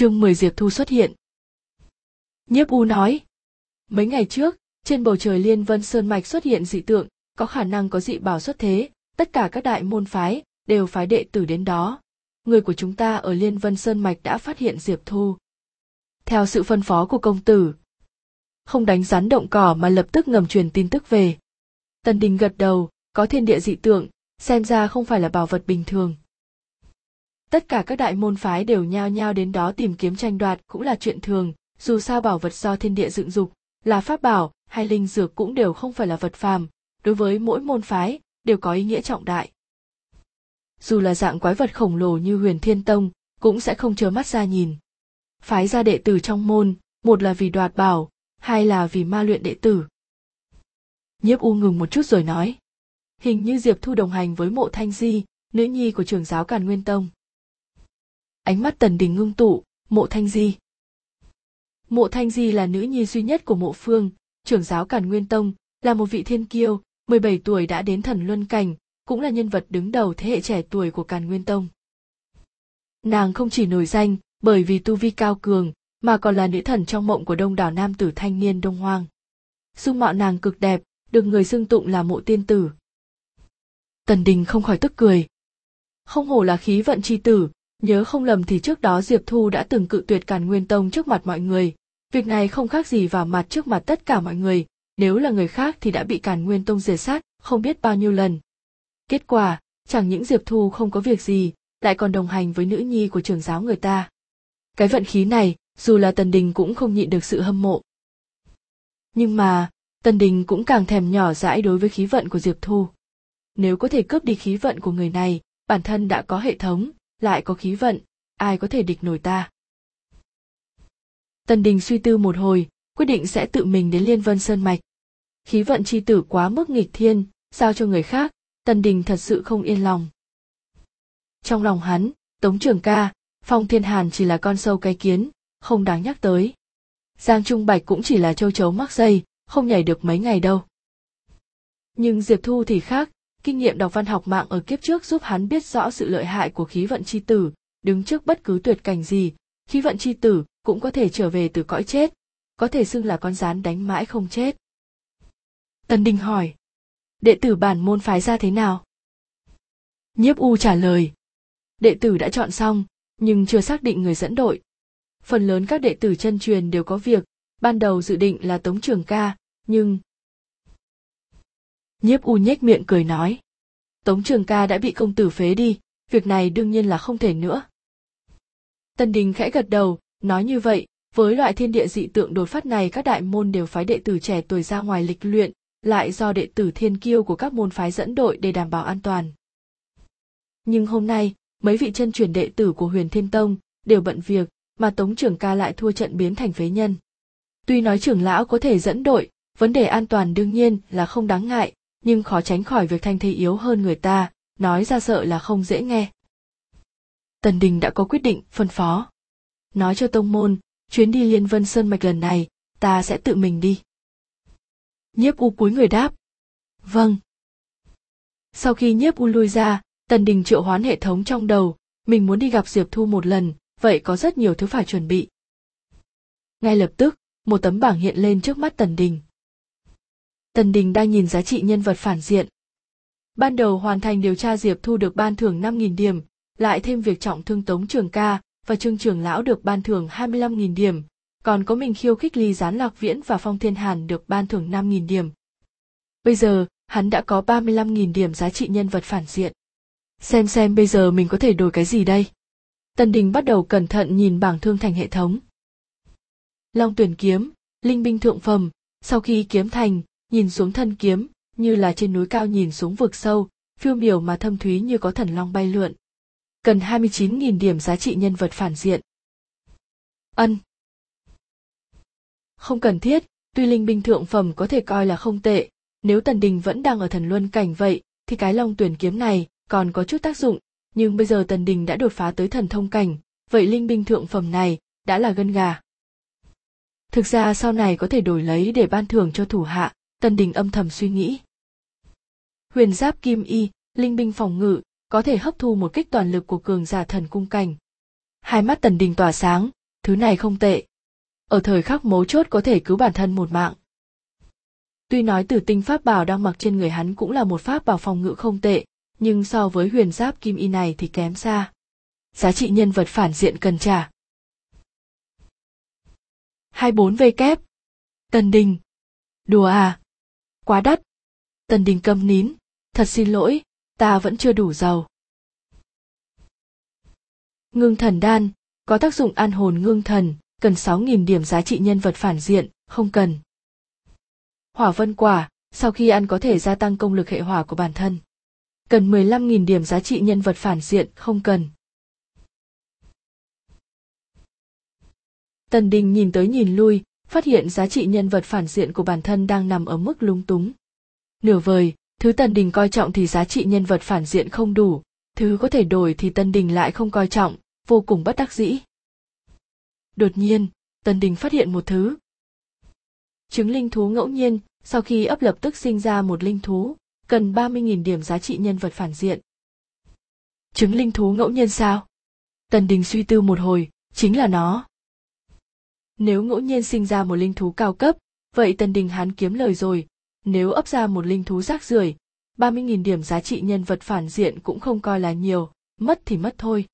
Chương 10 Diệp Thu xuất hiện. Nhiếp U nói. Mấy ngày trước, trên bầu trời Liên Vân Sơn Mạch xuất hiện dị tượng, có khả năng có dị bảo xuất thế, tất cả các đại môn phái đều phái đệ tử đến đó. Người của chúng ta ở Liên Vân Sơn Mạch đã phát hiện Diệp Thu. Theo sự phân phó của công tử, không đánh rắn động cỏ mà lập tức ngầm truyền tin tức về. Tần Đình gật đầu, có thiên địa dị tượng, xem ra không phải là bảo vật bình thường. Tất cả các đại môn phái đều nhao nhao đến đó tìm kiếm tranh đoạt cũng là chuyện thường, dù sao bảo vật do thiên địa dựng dục, là pháp bảo hay linh dược cũng đều không phải là vật phàm, đối với mỗi môn phái đều có ý nghĩa trọng đại. Dù là dạng quái vật khổng lồ như huyền thiên tông, cũng sẽ không chớ mắt ra nhìn. Phái ra đệ tử trong môn, một là vì đoạt bảo, hai là vì ma luyện đệ tử. Nhiếp U ngừng một chút rồi nói. Hình như Diệp Thu đồng hành với mộ thanh di, nữ nhi của trưởng giáo Càn Nguyên Tông. Ánh mắt tần đình ngưng tụ, mộ thanh di. Mộ thanh di là nữ nhi duy nhất của mộ phương, trưởng giáo Càn Nguyên Tông, là một vị thiên kiêu, 17 tuổi đã đến thần luân cảnh, cũng là nhân vật đứng đầu thế hệ trẻ tuổi của Càn Nguyên Tông. Nàng không chỉ nổi danh bởi vì tu vi cao cường, mà còn là nữ thần trong mộng của đông đảo nam tử thanh niên đông hoang. Dung mạo nàng cực đẹp, được người xưng tụng là mộ tiên tử. Tần Đình không khỏi tức cười. Không hổ là khí vận chi tử, nhớ không lầm thì trước đó Diệp Thu đã từng cự tuyệt Càn Nguyên Tông trước mặt mọi người. Việc này không khác gì vào mặt trước mặt tất cả mọi người, nếu là người khác thì đã bị Càn Nguyên Tông diệt sát, không biết bao nhiêu lần. Kết quả, chẳng những Diệp Thu không có việc gì, lại còn đồng hành với nữ nhi của trưởng giáo người ta. Cái vận khí này, dù là Tần Đình cũng không nhịn được sự hâm mộ. Nhưng mà, Tần Đình cũng càng thèm nhỏ dãi đối với khí vận của Diệp Thu. Nếu có thể cướp đi khí vận của người này, bản thân đã có hệ thống, lại có khí vận, ai có thể địch nổi ta. Tần Đình suy tư một hồi, quyết định sẽ tự mình đến Liên Vân Sơn Mạch. Khí vận chi tử quá mức nghịch thiên, sao cho người khác, Tần Đình thật sự không yên lòng. Trong lòng hắn, Tống Trường Ca, Phong Thiên Hàn chỉ là con sâu cái kiến, không đáng nhắc tới. Giang Trung Bạch cũng chỉ là châu chấu mắc dây, không nhảy được mấy ngày đâu. Nhưng Diệp Thu thì khác, kinh nghiệm đọc văn học mạng ở kiếp trước giúp hắn biết rõ sự lợi hại của khí vận chi tử, đứng trước bất cứ tuyệt cảnh gì, khí vận chi tử cũng có thể trở về từ cõi chết, có thể xưng là con rán đánh mãi không chết. Tần Đình hỏi, đệ tử bản môn phái ra thế nào? Nhiếp U trả lời, đệ tử đã chọn xong, nhưng chưa xác định người dẫn đội. Phần lớn các đệ tử chân truyền đều có việc, ban đầu dự định là Tống Trường Ca, nhưng... Nhiếp U nhếch miệng cười nói. Tống Trường Ca đã bị công tử phế đi, việc này đương nhiên là không thể nữa. Tân Đình khẽ gật đầu, nói như vậy, với loại thiên địa dị tượng đột phát này các đại môn đều phái đệ tử trẻ tuổi ra ngoài lịch luyện, lại do đệ tử thiên kiêu của các môn phái dẫn đội để đảm bảo an toàn. Nhưng hôm nay, mấy vị chân truyền đệ tử của Huyền Thiên Tông đều bận việc, mà Tống trưởng ca lại thua trận biến thành phế nhân. Tuy nói trưởng lão có thể dẫn đội, vấn đề an toàn đương nhiên là không đáng ngại, nhưng khó tránh khỏi việc thanh thế yếu hơn người ta, nói ra sợ là không dễ nghe. Tần Đình đã có quyết định phân phó. Nói cho tông môn, chuyến đi liên vân sơn mạch lần này, ta sẽ tự mình đi. Nhiếp u cúi người đáp. Vâng. Sau khi nhiếp u lui ra, Tần Đình triệu hoán hệ thống trong đầu, mình muốn đi gặp Diệp Thu một lần, vậy có rất nhiều thứ phải chuẩn bị. Ngay lập tức, một tấm bảng hiện lên trước mắt Tần Đình. Tần Đình đang nhìn giá trị nhân vật phản diện. Ban đầu hoàn thành điều tra Diệp Thu được ban thưởng 5.000 điểm, lại thêm việc trọng thương Tống Trường Ca và Trương Trường Lão được ban thưởng 25.000 điểm, còn có mình khiêu khích ly gián lạc viễn và Phong Thiên Hàn được ban thưởng 5.000 điểm. Bây giờ, hắn đã có 35.000 điểm giá trị nhân vật phản diện. Xem xem bây giờ mình có thể đổi cái gì đây? Tần Đình bắt đầu cẩn thận nhìn bảng thương thành hệ thống. Long tuyển kiếm, linh binh thượng phẩm, sau khi kiếm thành, nhìn xuống thân kiếm, như là trên núi cao nhìn xuống vực sâu, phiêu miểu mà thâm thúy như có thần long bay lượn. Cần 29.000 điểm giá trị nhân vật phản diện. Ân. Không cần thiết, tuy linh binh thượng phẩm có thể coi là không tệ, nếu Tần Đình vẫn đang ở thần luân cảnh vậy, thì cái long tuyển kiếm này còn có chút tác dụng, nhưng bây giờ Tần Đình đã đột phá tới thần thông cảnh, vậy linh binh thượng phẩm này đã là gân gà. Thực ra sau này có thể đổi lấy để ban thưởng cho thủ hạ, Tần Đình âm thầm suy nghĩ. Huyền giáp kim y, linh binh phòng ngự, có thể hấp thu một kích toàn lực của cường giả thần cung cảnh. Hai mắt Tần Đình tỏa sáng, thứ này không tệ. Ở thời khắc mấu chốt có thể cứu bản thân một mạng. Tuy nói tử tinh pháp bảo đang mặc trên người hắn cũng là một pháp bảo phòng ngự không tệ, nhưng so với huyền giáp kim y này thì kém xa. Giá trị nhân vật phản diện cần trả. 24 V kép. Tần Đình. Đùa à? Quá đắt. Tần Đình câm nín. Thật xin lỗi, ta vẫn chưa đủ giàu. Ngưng thần đan, có tác dụng an hồn ngưng thần, cần 6.000 điểm giá trị nhân vật phản diện, không cần. Hỏa vân quả, sau khi ăn có thể gia tăng công lực hệ hỏa của bản thân. Cần 15.000 điểm giá trị nhân vật phản diện, không cần. Tần Đình nhìn tới nhìn lui, phát hiện giá trị nhân vật phản diện của bản thân đang nằm ở mức lúng túng. Nửa vời, thứ Tần Đình coi trọng thì giá trị nhân vật phản diện không đủ, thứ có thể đổi thì Tần Đình lại không coi trọng, vô cùng bất đắc dĩ. Đột nhiên, Tần Đình phát hiện một thứ. Trứng linh thú ngẫu nhiên, sau khi ấp lập tức sinh ra một linh thú, cần 30.000 điểm giá trị nhân vật phản diện. Trứng linh thú ngẫu nhiên sao? Tần Đình suy tư một hồi, chính là nó. Nếu ngẫu nhiên sinh ra một linh thú cao cấp, vậy Tần Đình hắn kiếm lời rồi. Nếu ấp ra một linh thú rác rưởi, 30.000 điểm giá trị nhân vật phản diện cũng không coi là nhiều, mất thì mất thôi.